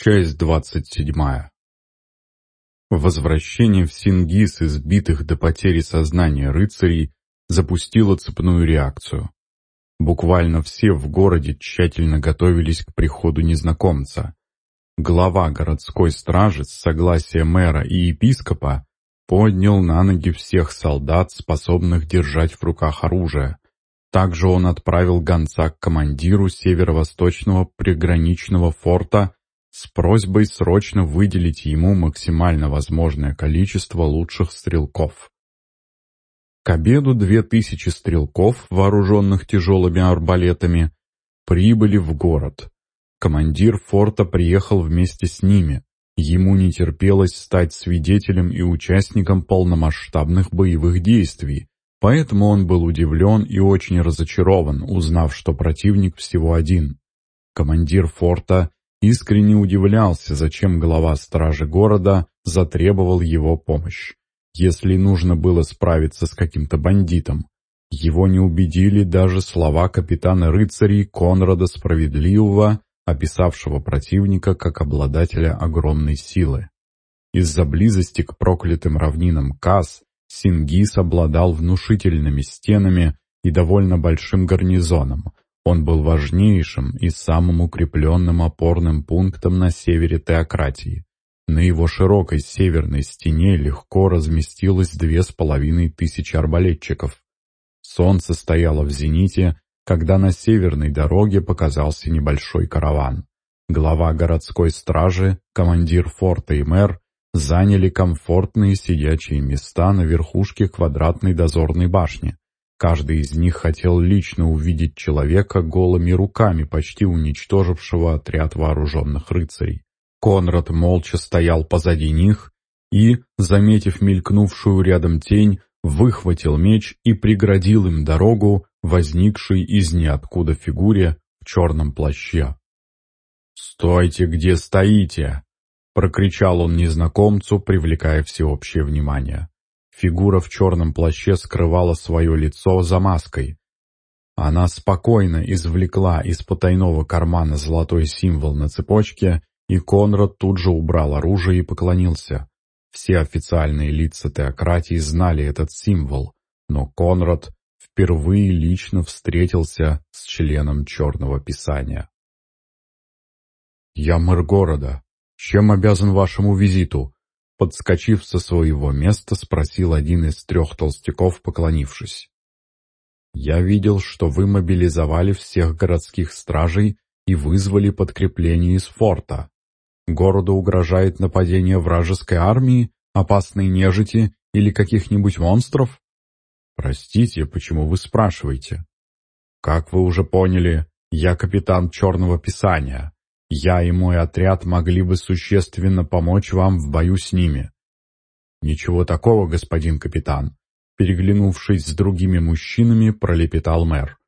Часть двадцать седьмая. Возвращение в Сингис избитых до потери сознания рыцарей запустило цепную реакцию. Буквально все в городе тщательно готовились к приходу незнакомца. Глава городской стражи с согласия мэра и епископа поднял на ноги всех солдат, способных держать в руках оружие. Также он отправил гонца к командиру северо-восточного приграничного форта с просьбой срочно выделить ему максимально возможное количество лучших стрелков. К обеду две тысячи стрелков, вооруженных тяжелыми арбалетами, прибыли в город. Командир форта приехал вместе с ними. Ему не терпелось стать свидетелем и участником полномасштабных боевых действий, поэтому он был удивлен и очень разочарован, узнав, что противник всего один. Командир форта искренне удивлялся, зачем глава стражи города затребовал его помощь, если нужно было справиться с каким-то бандитом. Его не убедили даже слова капитана рыцарей Конрада Справедливого, описавшего противника как обладателя огромной силы. Из-за близости к проклятым равнинам Кас Сингис обладал внушительными стенами и довольно большим гарнизоном, он был важнейшим и самым укрепленным опорным пунктом на севере теократии. На его широкой северной стене легко разместилось две с половиной тысячи арбалетчиков. Солнце стояло в зените, когда на северной дороге показался небольшой караван. Глава городской стражи, командир форта и мэр заняли комфортные сидячие места на верхушке квадратной дозорной башни. Каждый из них хотел лично увидеть человека голыми руками, почти уничтожившего отряд вооруженных рыцарей. Конрад молча стоял позади них и, заметив мелькнувшую рядом тень, выхватил меч и преградил им дорогу, возникшей из ниоткуда фигуре в черном плаще. «Стойте, где стоите!» — прокричал он незнакомцу, привлекая всеобщее внимание. Фигура в черном плаще скрывала свое лицо за маской. Она спокойно извлекла из потайного кармана золотой символ на цепочке, и Конрад тут же убрал оружие и поклонился. Все официальные лица теократии знали этот символ, но Конрад впервые лично встретился с членом Черного Писания. «Я мэр города. Чем обязан вашему визиту?» Подскочив со своего места, спросил один из трех толстяков, поклонившись. «Я видел, что вы мобилизовали всех городских стражей и вызвали подкрепление из форта. Городу угрожает нападение вражеской армии, опасной нежити или каких-нибудь монстров? Простите, почему вы спрашиваете? Как вы уже поняли, я капитан Черного Писания. Я и мой отряд могли бы существенно помочь вам в бою с ними». «Ничего такого, господин капитан», — переглянувшись с другими мужчинами, пролепетал мэр.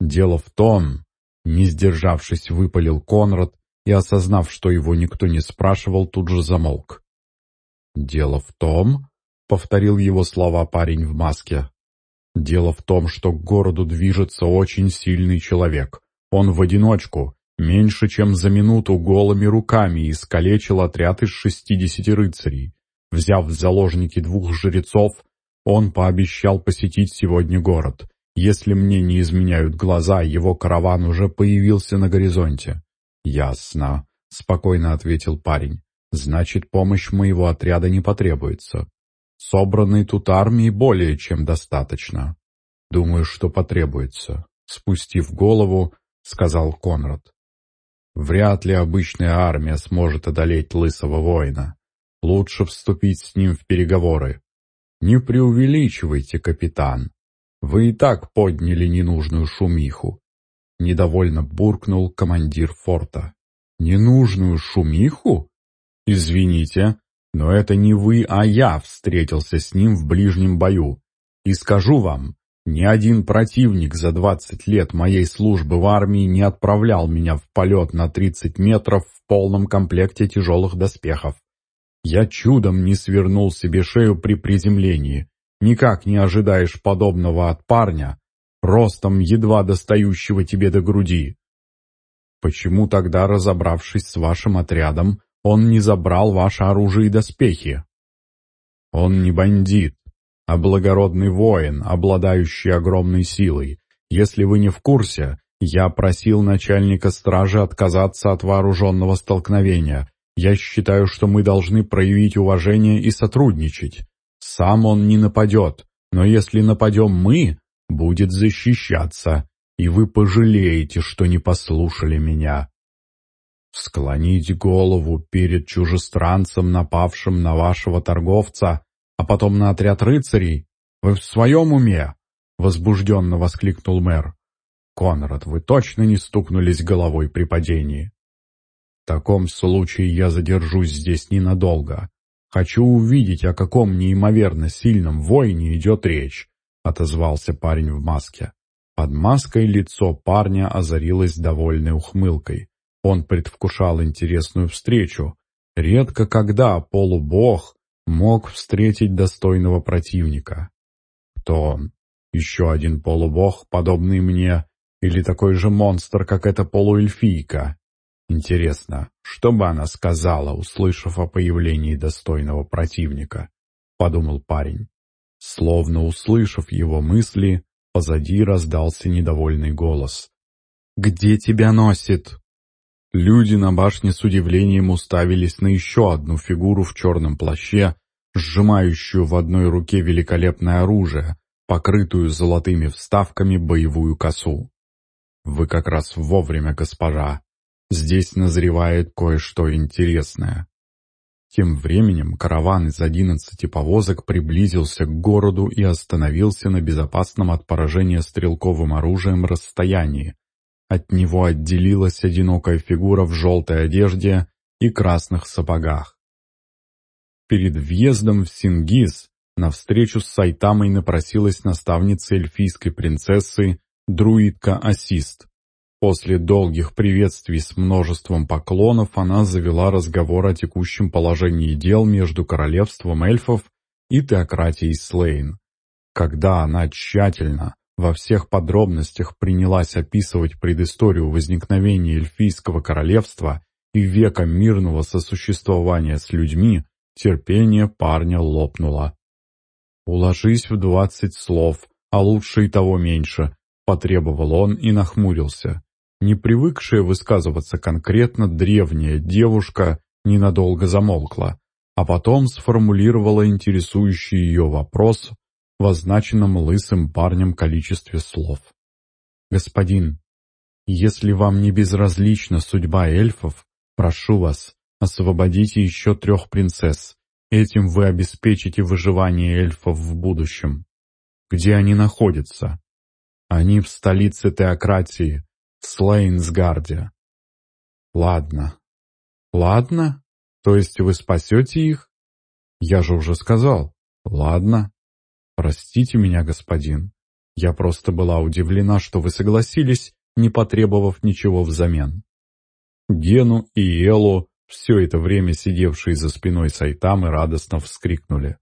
«Дело в том...» — не сдержавшись, выпалил Конрад и, осознав, что его никто не спрашивал, тут же замолк. «Дело в том...» — повторил его слова парень в маске. «Дело в том, что к городу движется очень сильный человек. Он в одиночку, меньше чем за минуту голыми руками искалечил отряд из шестидесяти рыцарей. Взяв в заложники двух жрецов, он пообещал посетить сегодня город. Если мне не изменяют глаза, его караван уже появился на горизонте. «Ясно», — спокойно ответил парень. «Значит, помощь моего отряда не потребуется. Собранной тут армии более чем достаточно. Думаю, что потребуется», — спустив голову, сказал Конрад. Вряд ли обычная армия сможет одолеть лысого воина. Лучше вступить с ним в переговоры. Не преувеличивайте, капитан. Вы и так подняли ненужную шумиху. Недовольно буркнул командир форта. Ненужную шумиху? Извините, но это не вы, а я встретился с ним в ближнем бою. И скажу вам, ни один противник за 20 лет моей службы в армии не отправлял меня в полет на 30 метров в полном комплекте тяжелых доспехов. Я чудом не свернул себе шею при приземлении. Никак не ожидаешь подобного от парня, ростом едва достающего тебе до груди. Почему тогда, разобравшись с вашим отрядом, он не забрал ваше оружие и доспехи? Он не бандит, а благородный воин, обладающий огромной силой. Если вы не в курсе, я просил начальника стражи отказаться от вооруженного столкновения. Я считаю, что мы должны проявить уважение и сотрудничать. Сам он не нападет, но если нападем мы, будет защищаться, и вы пожалеете, что не послушали меня. Склонить голову перед чужестранцем, напавшим на вашего торговца, а потом на отряд рыцарей? Вы в своем уме?» — возбужденно воскликнул мэр. «Конрад, вы точно не стукнулись головой при падении?» «В таком случае я задержусь здесь ненадолго. Хочу увидеть, о каком неимоверно сильном воине идет речь», — отозвался парень в маске. Под маской лицо парня озарилось довольной ухмылкой. Он предвкушал интересную встречу. Редко когда полубог мог встретить достойного противника. Кто он? Еще один полубог, подобный мне, или такой же монстр, как эта полуэльфийка? Интересно, что бы она сказала, услышав о появлении достойного противника? Подумал парень. Словно услышав его мысли, позади раздался недовольный голос. «Где тебя носит?» Люди на башне с удивлением уставились на еще одну фигуру в черном плаще, сжимающую в одной руке великолепное оружие, покрытую золотыми вставками боевую косу. «Вы как раз вовремя, госпожа. Здесь назревает кое-что интересное». Тем временем караван из одиннадцати повозок приблизился к городу и остановился на безопасном от поражения стрелковым оружием расстоянии, от него отделилась одинокая фигура в желтой одежде и красных сапогах. Перед въездом в Сингиз на встречу с Сайтамой напросилась наставница эльфийской принцессы, друидка Ассист. После долгих приветствий с множеством поклонов она завела разговор о текущем положении дел между королевством эльфов и теократией Слейн. Когда она тщательно, во всех подробностях принялась описывать предысторию возникновения эльфийского королевства и века мирного сосуществования с людьми, терпение парня лопнуло. «Уложись в двадцать слов, а лучше и того меньше», — потребовал он и нахмурился. Не привыкшая высказываться конкретно древняя девушка ненадолго замолкла, а потом сформулировала интересующий ее вопрос в означенном лысым парнем количестве слов. «Господин, если вам не безразлична судьба эльфов, прошу вас, освободите еще трех принцесс. Этим вы обеспечите выживание эльфов в будущем. Где они находятся? Они в столице теократии, в Слейнсгарде. Ладно. Ладно? То есть вы спасете их? Я же уже сказал. Ладно. «Простите меня, господин. Я просто была удивлена, что вы согласились, не потребовав ничего взамен». Гену и Элу, все это время сидевшие за спиной Сайтамы, радостно вскрикнули.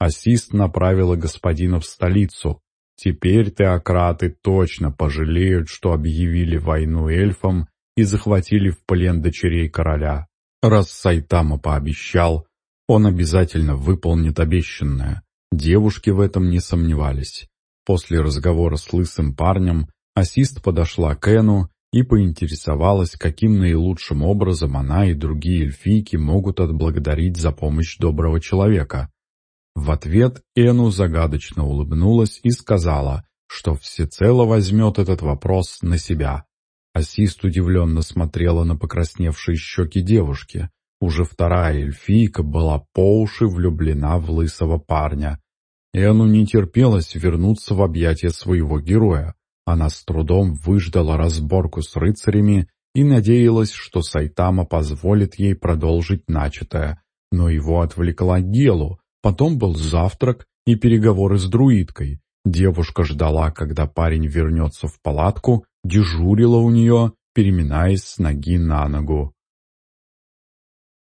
Ассист направила господина в столицу. Теперь теократы точно пожалеют, что объявили войну эльфам и захватили в плен дочерей короля. Раз Сайтама пообещал, он обязательно выполнит обещанное. Девушки в этом не сомневались. После разговора с лысым парнем ассист подошла к Эну и поинтересовалась, каким наилучшим образом она и другие эльфийки могут отблагодарить за помощь доброго человека. В ответ Эну загадочно улыбнулась и сказала, что всецело возьмет этот вопрос на себя. Ассист удивленно смотрела на покрасневшие щеки девушки. Уже вторая эльфийка была по уши влюблена в лысого парня. Эну не терпелось вернуться в объятия своего героя. Она с трудом выждала разборку с рыцарями и надеялась, что Сайтама позволит ей продолжить начатое. Но его отвлекла Гелу. Потом был завтрак и переговоры с друидкой. Девушка ждала, когда парень вернется в палатку, дежурила у нее, переминаясь с ноги на ногу.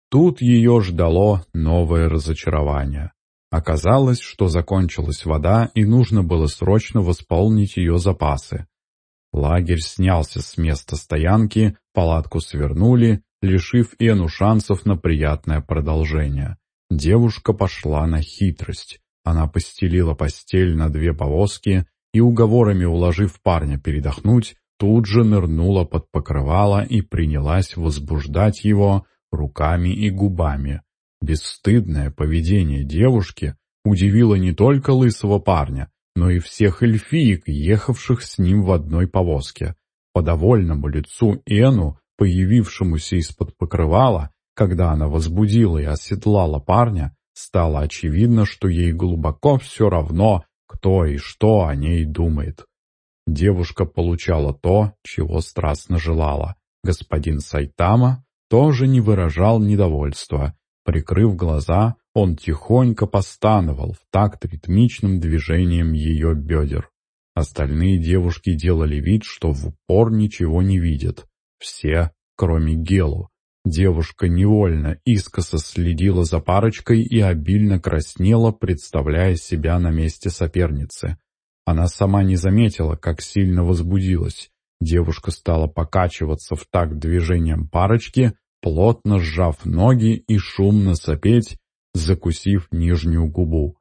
Тут ее ждало новое разочарование. Оказалось, что закончилась вода и нужно было срочно восполнить ее запасы. Лагерь снялся с места стоянки, палатку свернули, лишив Эну шансов на приятное продолжение. Девушка пошла на хитрость. Она постелила постель на две повозки и, уговорами уложив парня передохнуть, тут же нырнула под покрывало и принялась возбуждать его руками и губами. Бесстыдное поведение девушки удивило не только лысого парня, но и всех эльфиек, ехавших с ним в одной повозке. По довольному лицу Эну, появившемуся из-под покрывала, когда она возбудила и оседлала парня, стало очевидно, что ей глубоко все равно, кто и что о ней думает. Девушка получала то, чего страстно желала. Господин Сайтама тоже не выражал недовольства. Прикрыв глаза, он тихонько постановал в такт ритмичным движением ее бедер. Остальные девушки делали вид, что в упор ничего не видят. Все, кроме Гелу. Девушка невольно искоса следила за парочкой и обильно краснела, представляя себя на месте соперницы. Она сама не заметила, как сильно возбудилась. Девушка стала покачиваться в такт движением парочки, плотно сжав ноги и шумно сопеть, закусив нижнюю губу.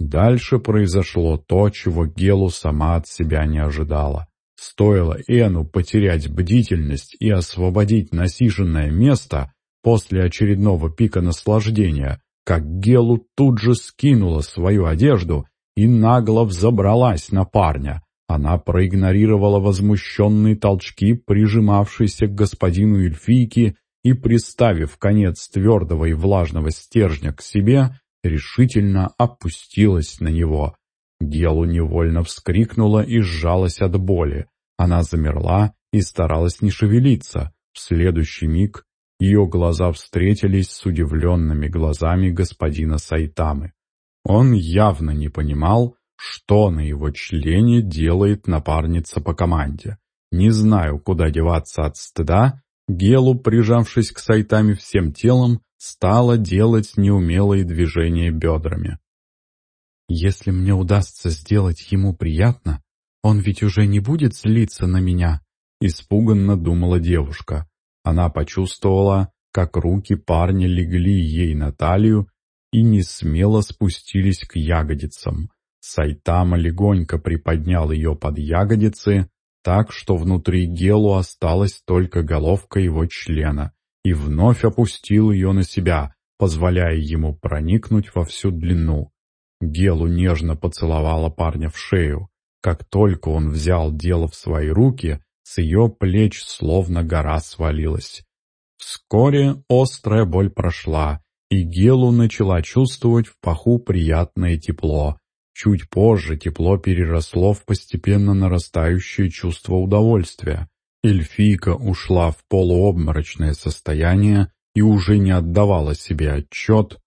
Дальше произошло то, чего Гелу сама от себя не ожидала. Стоило Эну потерять бдительность и освободить насиженное место после очередного пика наслаждения, как Гелу тут же скинула свою одежду и нагло взобралась на парня. Она проигнорировала возмущенные толчки, прижимавшиеся к господину эльфийки, и, приставив конец твердого и влажного стержня к себе, решительно опустилась на него. Гелу невольно вскрикнула и сжалась от боли. Она замерла и старалась не шевелиться. В следующий миг ее глаза встретились с удивленными глазами господина Сайтамы. Он явно не понимал, что на его члене делает напарница по команде. Не знаю, куда деваться от стыда, Гелу, прижавшись к Сайтаме всем телом, стала делать неумелые движения бедрами. «Если мне удастся сделать ему приятно, он ведь уже не будет злиться на меня», — испуганно думала девушка. Она почувствовала, как руки парня легли ей на талию и не смело спустились к ягодицам. Сайтама легонько приподнял ее под ягодицы, так что внутри Гелу осталась только головка его члена, и вновь опустил ее на себя, позволяя ему проникнуть во всю длину. Гелу нежно поцеловала парня в шею. Как только он взял дело в свои руки, с ее плеч словно гора свалилась. Вскоре острая боль прошла, и Гелу начала чувствовать в паху приятное тепло, Чуть позже тепло переросло в постепенно нарастающее чувство удовольствия. Эльфийка ушла в полуобморочное состояние и уже не отдавала себе отчет,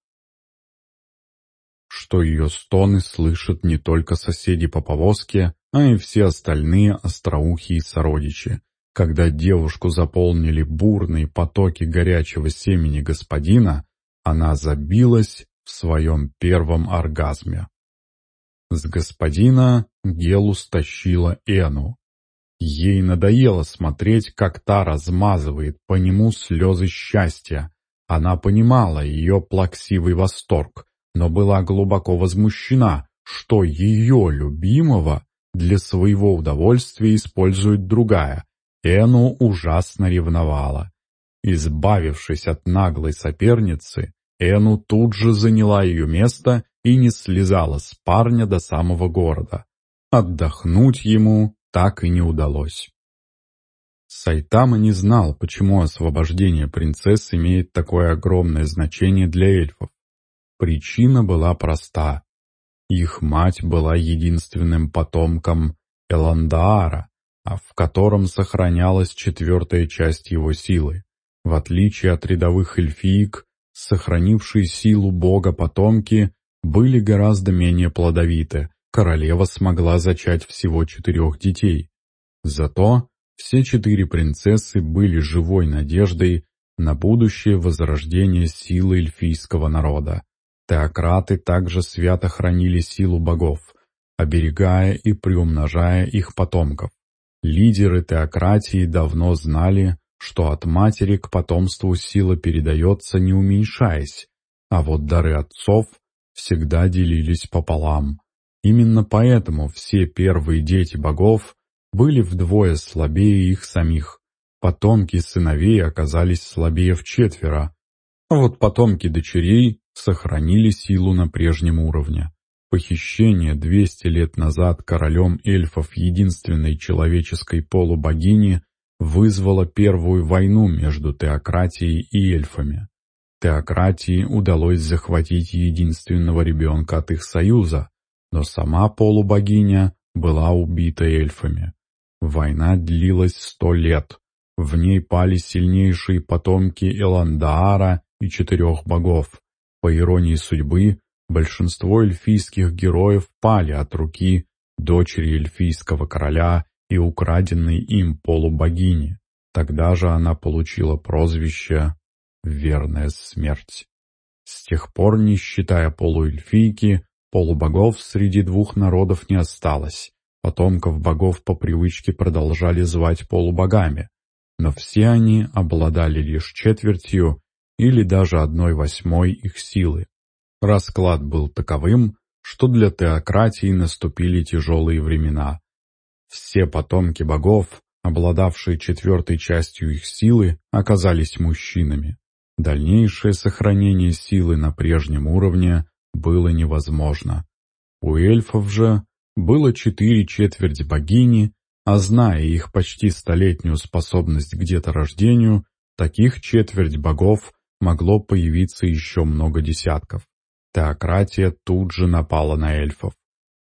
что ее стоны слышат не только соседи по повозке, а и все остальные остроухие сородичи. Когда девушку заполнили бурные потоки горячего семени господина, она забилась в своем первом оргазме. С господина Гелу стащила Эну. Ей надоело смотреть, как та размазывает по нему слезы счастья. Она понимала ее плаксивый восторг, но была глубоко возмущена, что ее любимого для своего удовольствия использует другая. Эну ужасно ревновала. Избавившись от наглой соперницы, Эну тут же заняла ее место и не слезала с парня до самого города. Отдохнуть ему так и не удалось. Сайтама не знал, почему освобождение принцесс имеет такое огромное значение для эльфов. Причина была проста. Их мать была единственным потомком Эландаара, а в котором сохранялась четвертая часть его силы. В отличие от рядовых эльфиек, сохранившие силу бога потомки были гораздо менее плодовиты. Королева смогла зачать всего четырех детей. Зато все четыре принцессы были живой надеждой на будущее возрождение силы эльфийского народа. Теократы также свято хранили силу богов, оберегая и приумножая их потомков. Лидеры теократии давно знали, что от матери к потомству сила передается не уменьшаясь, а вот дары отцов всегда делились пополам. Именно поэтому все первые дети богов были вдвое слабее их самих. Потомки сыновей оказались слабее в четверо, а вот потомки дочерей сохранили силу на прежнем уровне. Похищение 200 лет назад королем эльфов единственной человеческой полубогини вызвало первую войну между теократией и эльфами. Теократии удалось захватить единственного ребенка от их союза, но сама полубогиня была убита эльфами. Война длилась сто лет. В ней пали сильнейшие потомки Эландаара и четырех богов. По иронии судьбы, большинство эльфийских героев пали от руки дочери эльфийского короля и украденной им полубогини. Тогда же она получила прозвище «Верная смерть». С тех пор, не считая полуэльфийки, полубогов среди двух народов не осталось. Потомков богов по привычке продолжали звать полубогами, но все они обладали лишь четвертью или даже одной восьмой их силы. Расклад был таковым, что для теократии наступили тяжелые времена. Все потомки богов, обладавшие четвертой частью их силы, оказались мужчинами. Дальнейшее сохранение силы на прежнем уровне было невозможно. У эльфов же было четыре четверти богини, а зная их почти столетнюю способность к деторождению, таких четверть богов могло появиться еще много десятков. Теократия тут же напала на эльфов.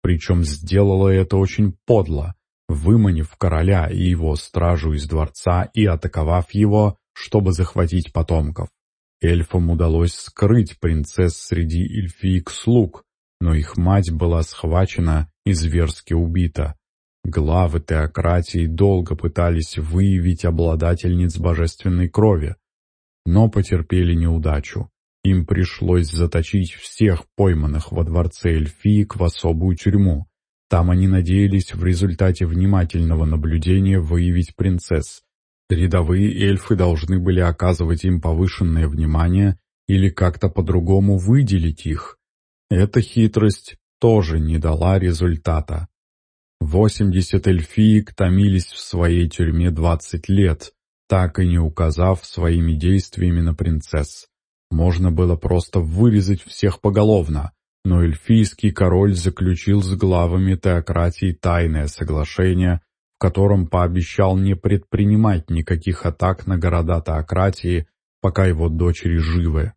Причем сделала это очень подло, выманив короля и его стражу из дворца и атаковав его, чтобы захватить потомков. Эльфам удалось скрыть принцесс среди эльфиек-слуг, но их мать была схвачена и зверски убита. Главы теократии долго пытались выявить обладательниц божественной крови, но потерпели неудачу. Им пришлось заточить всех пойманных во дворце эльфиек в особую тюрьму. Там они надеялись в результате внимательного наблюдения выявить принцесс. Рядовые эльфы должны были оказывать им повышенное внимание или как-то по-другому выделить их. Эта хитрость тоже не дала результата. Восемьдесят эльфиек томились в своей тюрьме двадцать лет, так и не указав своими действиями на принцесс. Можно было просто вырезать всех поголовно, но эльфийский король заключил с главами теократии тайное соглашение, в котором пообещал не предпринимать никаких атак на города теократии, пока его дочери живы.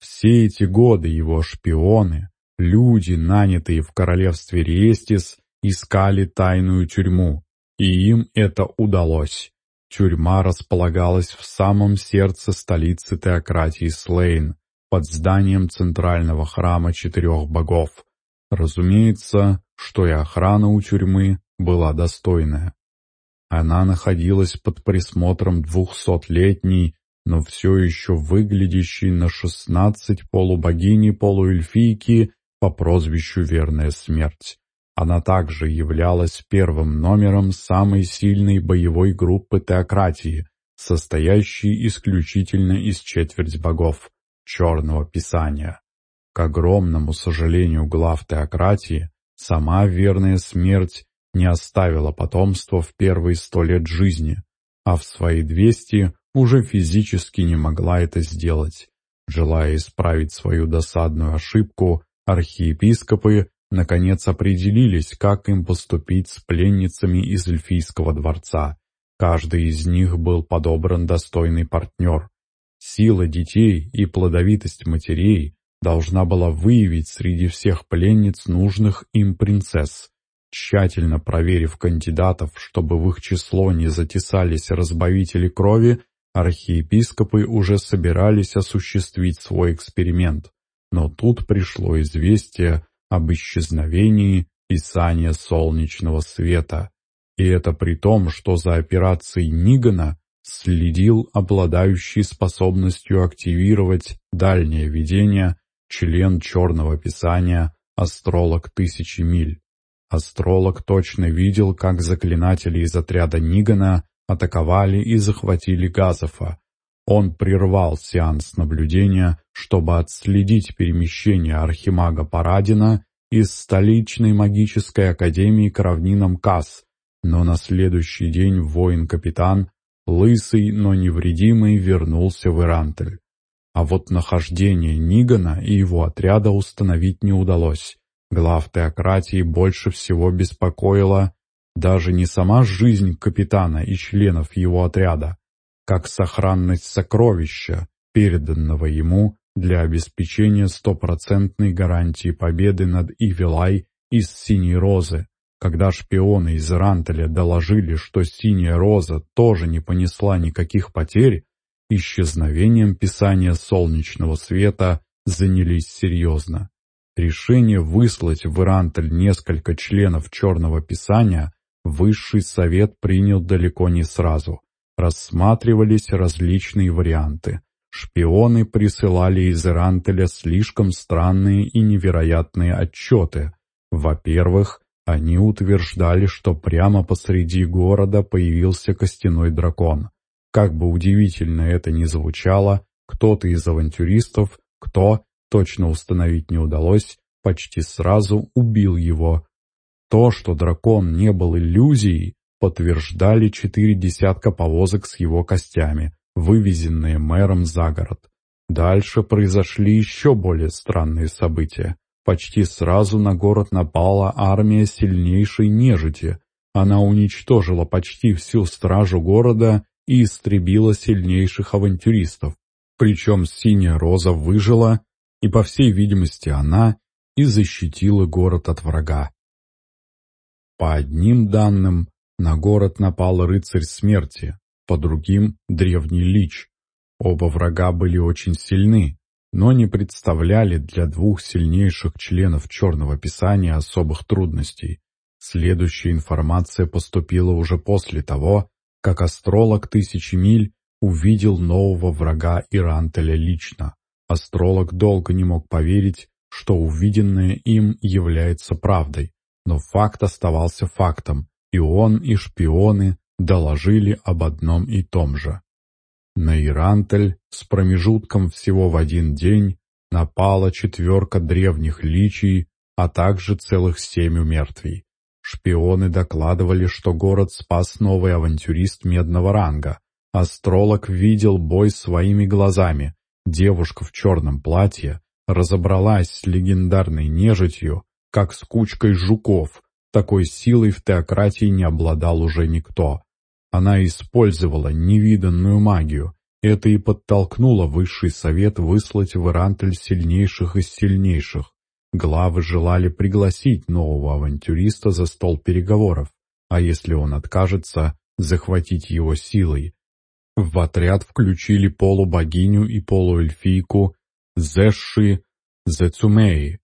Все эти годы его шпионы, люди, нанятые в королевстве Риестис, искали тайную тюрьму, и им это удалось. Тюрьма располагалась в самом сердце столицы теократии Слейн, под зданием центрального храма четырех богов. Разумеется, что и охрана у тюрьмы была достойная. Она находилась под присмотром двухсотлетней, но все еще выглядящей на шестнадцать полубогини-полуэльфийки по прозвищу Верная Смерть. Она также являлась первым номером самой сильной боевой группы теократии, состоящей исключительно из четверть богов Черного Писания. К огромному сожалению глав теократии, сама верная смерть не оставила потомства в первые сто лет жизни, а в свои двести уже физически не могла это сделать. Желая исправить свою досадную ошибку, архиепископы наконец определились, как им поступить с пленницами из эльфийского дворца. Каждый из них был подобран достойный партнер. Сила детей и плодовитость матерей должна была выявить среди всех пленниц нужных им принцесс. Тщательно проверив кандидатов, чтобы в их число не затесались разбавители крови, архиепископы уже собирались осуществить свой эксперимент. Но тут пришло известие об исчезновении Писания солнечного света. И это при том, что за операцией Нигана следил обладающий способностью активировать дальнее видение член Черного Писания астролог тысячи миль. Астролог точно видел, как заклинатели из отряда Нигана атаковали и захватили Газофа. Он прервал сеанс наблюдения, чтобы отследить перемещение архимага Парадина из столичной магической академии к равнинам Касс, но на следующий день воин-капитан, лысый, но невредимый, вернулся в Ирантель. А вот нахождение Нигана и его отряда установить не удалось. Глав теократии больше всего беспокоила даже не сама жизнь капитана и членов его отряда, как сохранность сокровища, переданного ему для обеспечения стопроцентной гарантии победы над Ивилай из Синей Розы. Когда шпионы из Рантеля доложили, что Синяя Роза тоже не понесла никаких потерь, исчезновением писания солнечного света занялись серьезно. Решение выслать в Ирантель несколько членов Черного Писания Высший совет принял далеко не сразу. Рассматривались различные варианты. Шпионы присылали из Ирантеля слишком странные и невероятные отчеты. Во-первых, они утверждали, что прямо посреди города появился костяной дракон. Как бы удивительно это ни звучало, кто-то из авантюристов, кто, точно установить не удалось, почти сразу убил его. То, что дракон не был иллюзией, подтверждали четыре десятка повозок с его костями, вывезенные мэром за город. Дальше произошли еще более странные события. Почти сразу на город напала армия сильнейшей нежити. Она уничтожила почти всю стражу города и истребила сильнейших авантюристов. Причем синяя роза выжила, и, по всей видимости, она и защитила город от врага. По одним данным, на город напал рыцарь смерти, по другим — древний лич. Оба врага были очень сильны, но не представляли для двух сильнейших членов Черного Писания особых трудностей. Следующая информация поступила уже после того, как астролог Тысячи Миль увидел нового врага Ирантеля лично. Астролог долго не мог поверить, что увиденное им является правдой. Но факт оставался фактом, и он, и шпионы доложили об одном и том же. На Ирантель с промежутком всего в один день напала четверка древних личий, а также целых семь умертвий. Шпионы докладывали, что город спас новый авантюрист медного ранга. Астролог видел бой своими глазами. Девушка в черном платье разобралась с легендарной нежитью, как с кучкой жуков. Такой силой в теократии не обладал уже никто. Она использовала невиданную магию. Это и подтолкнуло высший совет выслать в Ирантель сильнейших из сильнейших. Главы желали пригласить нового авантюриста за стол переговоров, а если он откажется, захватить его силой. В отряд включили полубогиню и полуэльфийку Зэши Зецумеи,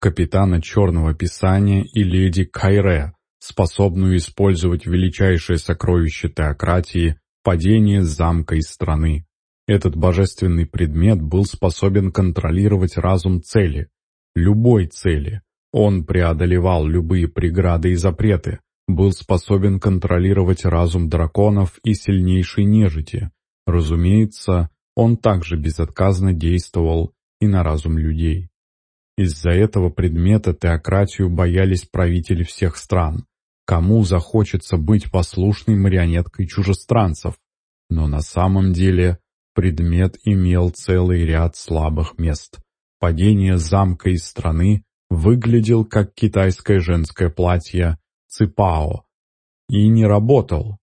капитана Черного Писания и леди Кайре, способную использовать величайшее сокровище теократии – падение замка из страны. Этот божественный предмет был способен контролировать разум цели, любой цели. Он преодолевал любые преграды и запреты, был способен контролировать разум драконов и сильнейшей нежити. Разумеется, он также безотказно действовал и на разум людей. Из-за этого предмета теократию боялись правители всех стран. Кому захочется быть послушной марионеткой чужестранцев? Но на самом деле предмет имел целый ряд слабых мест. Падение замка из страны выглядел как китайское женское платье ципао и не работал,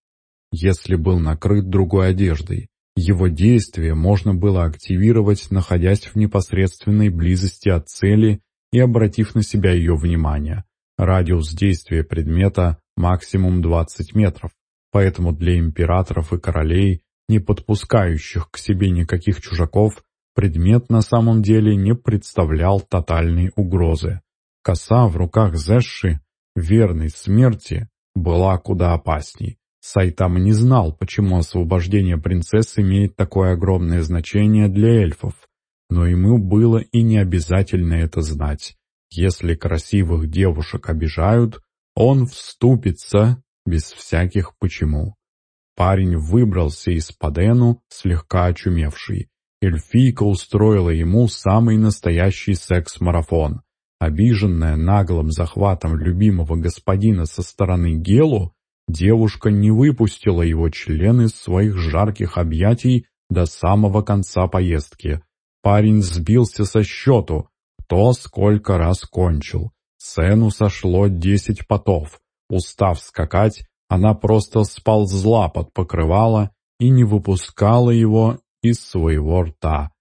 если был накрыт другой одеждой. Его действие можно было активировать, находясь в непосредственной близости от цели и обратив на себя ее внимание. Радиус действия предмета максимум 20 метров, поэтому для императоров и королей, не подпускающих к себе никаких чужаков, предмет на самом деле не представлял тотальной угрозы. Коса в руках Зэши, верной смерти, была куда опасней. Сайтам не знал, почему освобождение принцесс имеет такое огромное значение для эльфов, но ему было и не обязательно это знать. Если красивых девушек обижают, Он вступится без всяких «почему». Парень выбрался из Падену, слегка очумевший. Эльфийка устроила ему самый настоящий секс-марафон. Обиженная наглым захватом любимого господина со стороны Гелу, девушка не выпустила его член из своих жарких объятий до самого конца поездки. Парень сбился со счету, кто сколько раз кончил. Сену сошло десять потов. Устав скакать, она просто сползла под покрывало и не выпускала его из своего рта.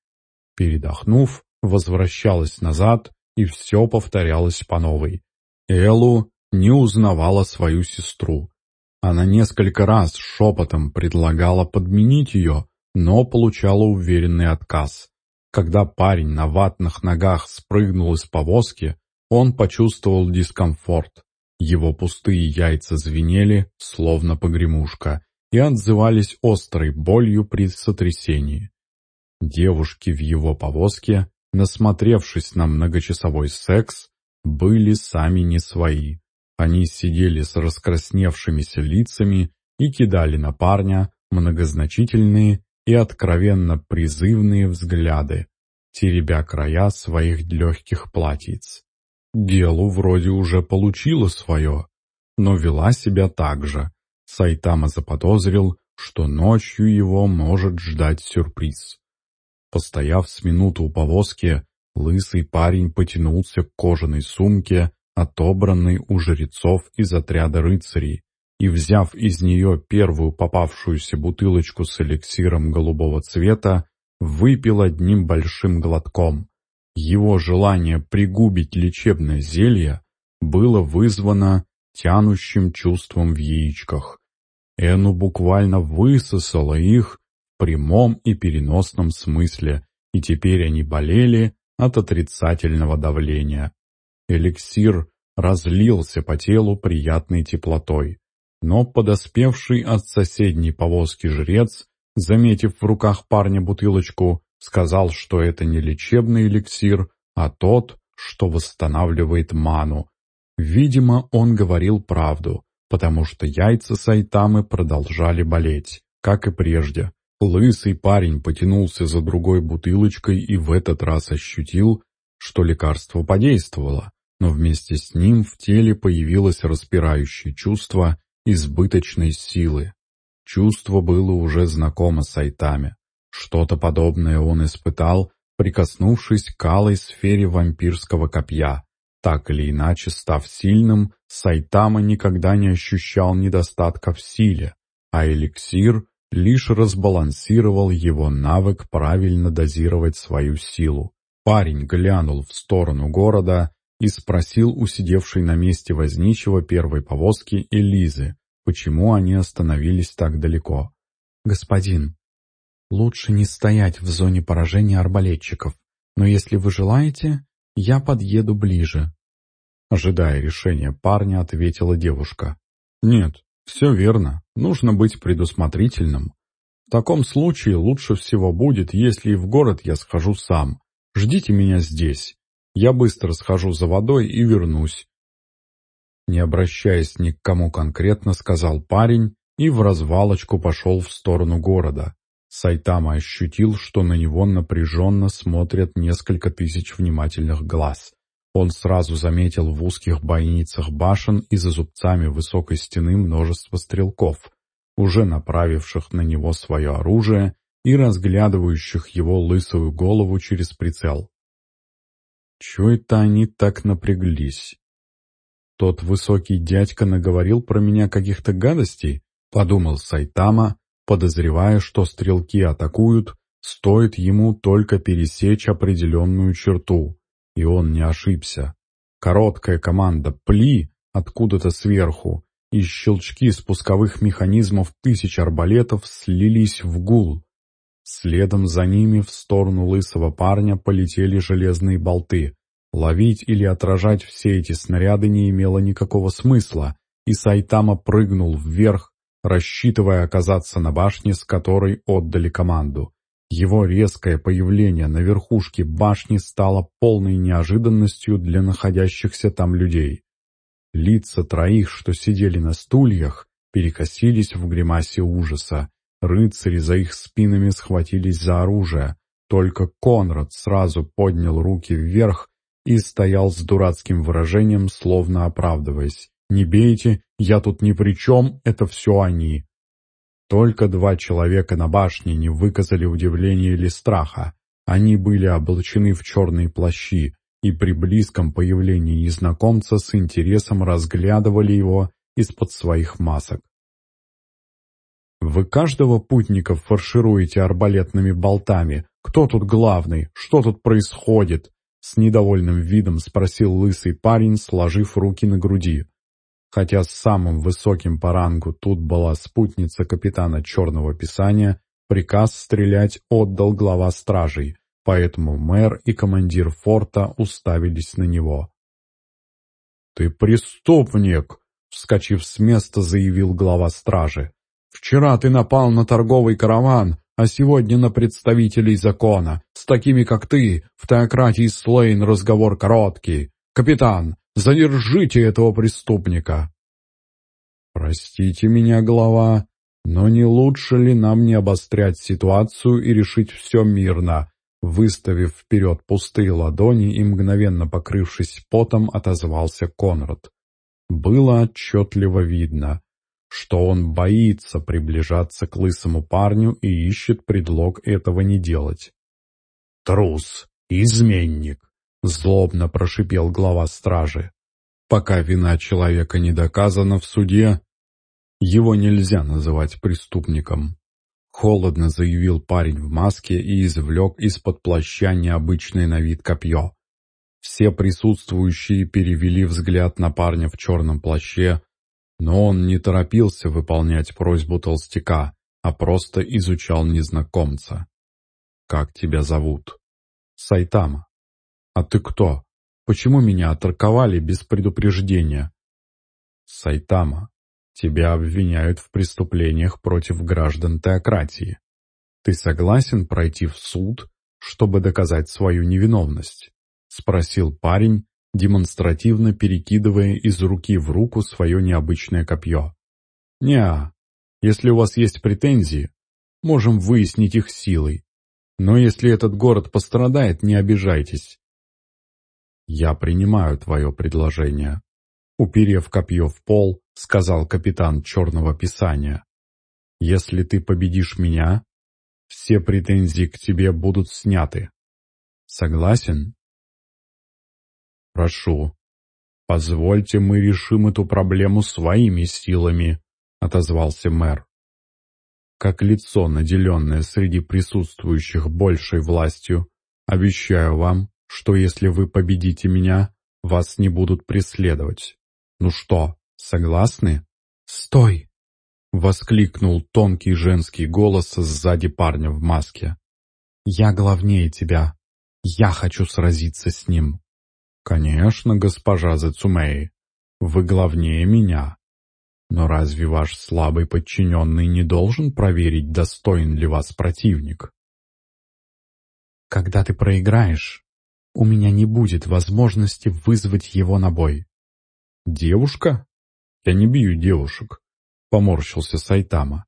Передохнув, возвращалась назад, и все повторялось по новой. Элу не узнавала свою сестру. Она несколько раз шепотом предлагала подменить ее, но получала уверенный отказ. Когда парень на ватных ногах спрыгнул из повозки, он почувствовал дискомфорт. Его пустые яйца звенели, словно погремушка, и отзывались острой болью при сотрясении. Девушки в его повозке, насмотревшись на многочасовой секс, были сами не свои. Они сидели с раскрасневшимися лицами и кидали на парня многозначительные и откровенно призывные взгляды, теребя края своих легких платьиц. Делу вроде уже получила свое, но вела себя так же. Сайтама заподозрил, что ночью его может ждать сюрприз. Постояв с минуту у повозки, лысый парень потянулся к кожаной сумке, отобранной у жрецов из отряда рыцарей, и, взяв из нее первую попавшуюся бутылочку с эликсиром голубого цвета, выпил одним большим глотком. Его желание пригубить лечебное зелье было вызвано тянущим чувством в яичках. Эну буквально высосала их прямом и переносном смысле, и теперь они болели от отрицательного давления. Эликсир разлился по телу приятной теплотой. Но подоспевший от соседней повозки жрец, заметив в руках парня бутылочку, сказал, что это не лечебный эликсир, а тот, что восстанавливает ману. Видимо, он говорил правду, потому что яйца Сайтамы продолжали болеть, как и прежде. Лысый парень потянулся за другой бутылочкой и в этот раз ощутил, что лекарство подействовало, но вместе с ним в теле появилось распирающее чувство избыточной силы. Чувство было уже знакомо Сайтаме. Что-то подобное он испытал, прикоснувшись к алой сфере вампирского копья. Так или иначе, став сильным, Сайтама никогда не ощущал недостатка в силе, а эликсир лишь разбалансировал его навык правильно дозировать свою силу. Парень глянул в сторону города и спросил у сидевшей на месте возничего первой повозки Элизы, почему они остановились так далеко. «Господин, лучше не стоять в зоне поражения арбалетчиков, но если вы желаете, я подъеду ближе». Ожидая решения парня, ответила девушка. «Нет, все верно, нужно быть предусмотрительным. В таком случае лучше всего будет, если и в город я схожу сам. Ждите меня здесь. Я быстро схожу за водой и вернусь. Не обращаясь ни к кому конкретно, сказал парень и в развалочку пошел в сторону города. Сайтама ощутил, что на него напряженно смотрят несколько тысяч внимательных глаз. Он сразу заметил в узких бойницах башен и за зубцами высокой стены множество стрелков, уже направивших на него свое оружие и разглядывающих его лысую голову через прицел. Чё это они так напряглись? Тот высокий дядька наговорил про меня каких-то гадостей, подумал Сайтама, подозревая, что стрелки атакуют, стоит ему только пересечь определенную черту. И он не ошибся. Короткая команда «Пли» откуда-то сверху, и щелчки спусковых механизмов тысяч арбалетов слились в гул. Следом за ними в сторону лысого парня полетели железные болты. Ловить или отражать все эти снаряды не имело никакого смысла, и Сайтама прыгнул вверх, рассчитывая оказаться на башне, с которой отдали команду. Его резкое появление на верхушке башни стало полной неожиданностью для находящихся там людей. Лица троих, что сидели на стульях, перекосились в гримасе ужаса. Рыцари за их спинами схватились за оружие. Только Конрад сразу поднял руки вверх и стоял с дурацким выражением, словно оправдываясь. «Не бейте, я тут ни при чем, это все они». Только два человека на башне не выказали удивления или страха. Они были облачены в черные плащи и при близком появлении незнакомца с интересом разглядывали его из-под своих масок. «Вы каждого путника фаршируете арбалетными болтами. Кто тут главный? Что тут происходит?» С недовольным видом спросил лысый парень, сложив руки на груди. Хотя с самым высоким по рангу тут была спутница капитана Черного Писания, приказ стрелять отдал глава стражей, поэтому мэр и командир форта уставились на него. «Ты преступник!» — вскочив с места, заявил глава стражи. «Вчера ты напал на торговый караван, а сегодня на представителей закона. С такими, как ты, в теократии Слейн разговор короткий. Капитан, Задержите этого преступника!» «Простите меня, глава, но не лучше ли нам не обострять ситуацию и решить все мирно?» Выставив вперед пустые ладони и мгновенно покрывшись потом, отозвался Конрад. Было отчетливо видно, что он боится приближаться к лысому парню и ищет предлог этого не делать. «Трус! Изменник!» — злобно прошипел глава стражи. «Пока вина человека не доказана в суде, его нельзя называть преступником». Холодно заявил парень в маске и извлек из-под плаща необычное на вид копье. Все присутствующие перевели взгляд на парня в черном плаще, но он не торопился выполнять просьбу толстяка, а просто изучал незнакомца. «Как тебя зовут?» «Сайтама». «А ты кто? Почему меня атаковали без предупреждения?» «Сайтама, тебя обвиняют в преступлениях против граждан теократии. Ты согласен пройти в суд, чтобы доказать свою невиновность?» — спросил парень, демонстративно перекидывая из руки в руку свое необычное копье. «Не, если у вас есть претензии, можем выяснить их силой. Но если этот город пострадает, не обижайтесь. «Я принимаю твое предложение», — уперев копье в пол, сказал капитан Черного Писания. «Если ты победишь меня, все претензии к тебе будут сняты. Согласен?» «Прошу, позвольте мы решим эту проблему своими силами», — отозвался мэр. «Как лицо, наделенное среди присутствующих большей властью, обещаю вам, что если вы победите меня, вас не будут преследовать. Ну что, согласны? Стой! Воскликнул тонкий женский голос сзади парня в маске. Я главнее тебя. Я хочу сразиться с ним. Конечно, госпожа Зацумей, вы главнее меня. Но разве ваш слабый подчиненный не должен проверить, достоин ли вас противник? Когда ты проиграешь, у меня не будет возможности вызвать его на бой. «Девушка? Я не бью девушек», — поморщился Сайтама.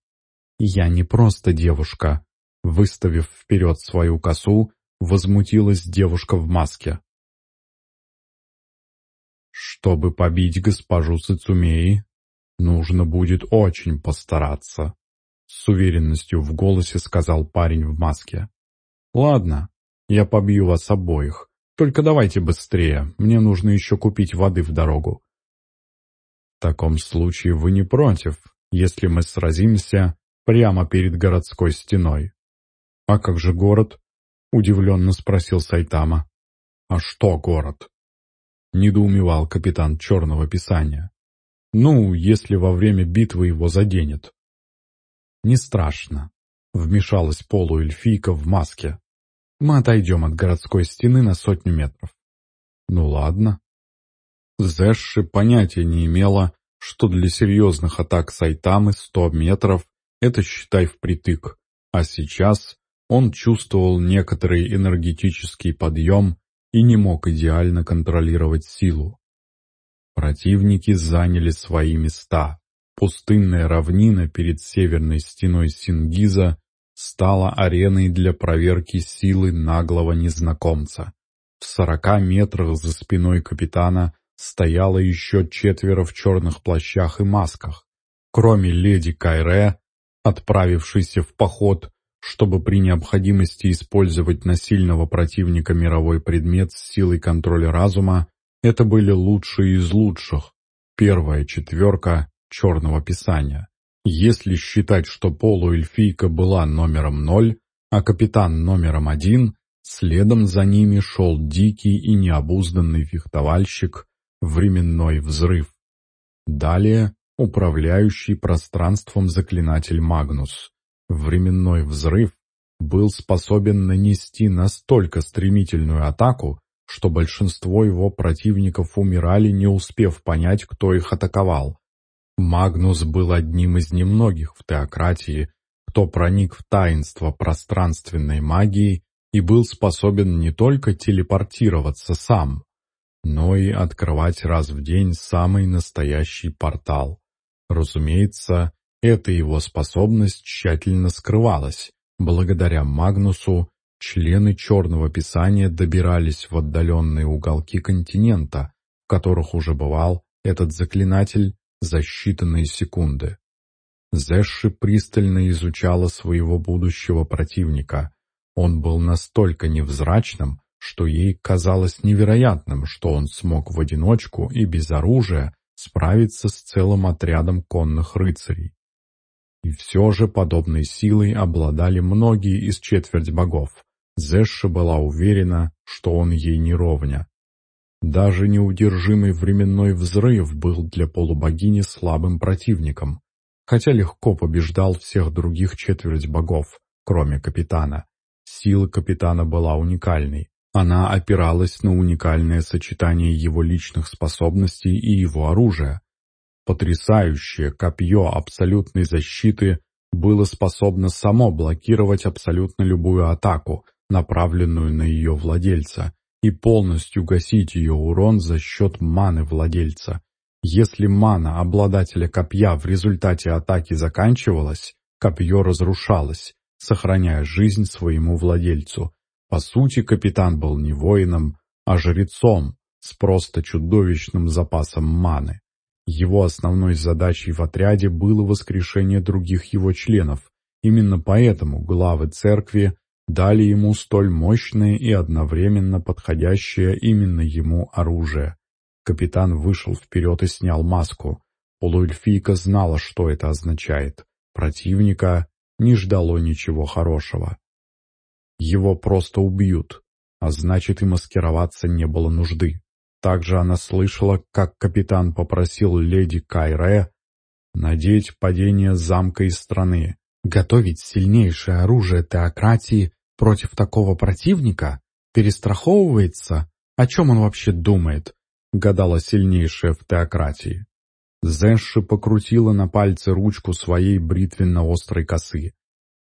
«Я не просто девушка», — выставив вперед свою косу, возмутилась девушка в маске. «Чтобы побить госпожу Сацумеи, нужно будет очень постараться», — с уверенностью в голосе сказал парень в маске. «Ладно, я побью вас обоих, только давайте быстрее, мне нужно еще купить воды в дорогу. В таком случае вы не против, если мы сразимся прямо перед городской стеной. А как же город? Удивленно спросил Сайтама. А что город? Недоумевал капитан Черного Писания. Ну, если во время битвы его заденет. Не страшно, вмешалась полуэльфийка в маске. Мы отойдем от городской стены на сотню метров. Ну ладно. Зэши понятия не имела, что для серьезных атак Сайтамы сто метров — это считай впритык, а сейчас он чувствовал некоторый энергетический подъем и не мог идеально контролировать силу. Противники заняли свои места. Пустынная равнина перед северной стеной Сингиза стала ареной для проверки силы наглого незнакомца. В сорока метрах за спиной капитана стояло еще четверо в черных плащах и масках. Кроме леди Кайре, отправившейся в поход, чтобы при необходимости использовать насильного противника мировой предмет с силой контроля разума, это были лучшие из лучших, первая четверка черного писания. Если считать, что полуэльфийка была номером ноль, а капитан номером один, следом за ними шел дикий и необузданный фехтовальщик, временной взрыв. Далее управляющий пространством заклинатель Магнус. Временной взрыв был способен нанести настолько стремительную атаку, что большинство его противников умирали, не успев понять, кто их атаковал. Магнус был одним из немногих в теократии, кто проник в таинство пространственной магии и был способен не только телепортироваться сам, но и открывать раз в день самый настоящий портал. Разумеется, эта его способность тщательно скрывалась. Благодаря Магнусу члены Черного Писания добирались в отдаленные уголки континента, в которых уже бывал этот заклинатель за считанные секунды. Зэши пристально изучала своего будущего противника. Он был настолько невзрачным, что ей казалось невероятным, что он смог в одиночку и без оружия справиться с целым отрядом конных рыцарей. И все же подобной силой обладали многие из четверть богов. Зэшша была уверена, что он ей не ровня. Даже неудержимый временной взрыв был для полубогини слабым противником, хотя легко побеждал всех других четверть богов, кроме капитана. Сила капитана была уникальной. Она опиралась на уникальное сочетание его личных способностей и его оружия. Потрясающее копье абсолютной защиты было способно само блокировать абсолютно любую атаку, направленную на ее владельца, и полностью гасить ее урон за счет маны владельца. Если мана обладателя копья в результате атаки заканчивалась, копье разрушалось, сохраняя жизнь своему владельцу, по сути, капитан был не воином, а жрецом с просто чудовищным запасом маны. Его основной задачей в отряде было воскрешение других его членов. Именно поэтому главы церкви дали ему столь мощное и одновременно подходящее именно ему оружие. Капитан вышел вперед и снял маску. Полуэльфийка знала, что это означает. Противника не ждало ничего хорошего. Его просто убьют, а значит и маскироваться не было нужды. Также она слышала, как капитан попросил леди Кайре надеть падение замка из страны. Готовить сильнейшее оружие теократии против такого противника? Перестраховывается? О чем он вообще думает? Гадала сильнейшая в теократии. Зэши покрутила на пальце ручку своей бритвенно-острой косы.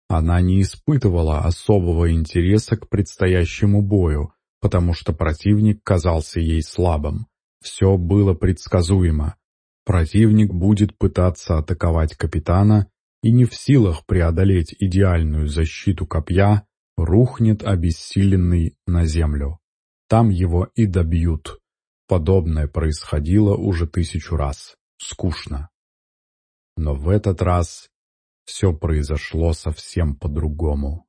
Она не испытывала особого интереса к предстоящему бою, потому что противник казался ей слабым. Все было предсказуемо. Противник будет пытаться атаковать капитана и не в силах преодолеть идеальную защиту копья, рухнет обессиленный на землю. Там его и добьют. Подобное происходило уже тысячу раз. Скучно. Но в этот раз все произошло совсем по-другому.